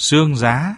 xương giá.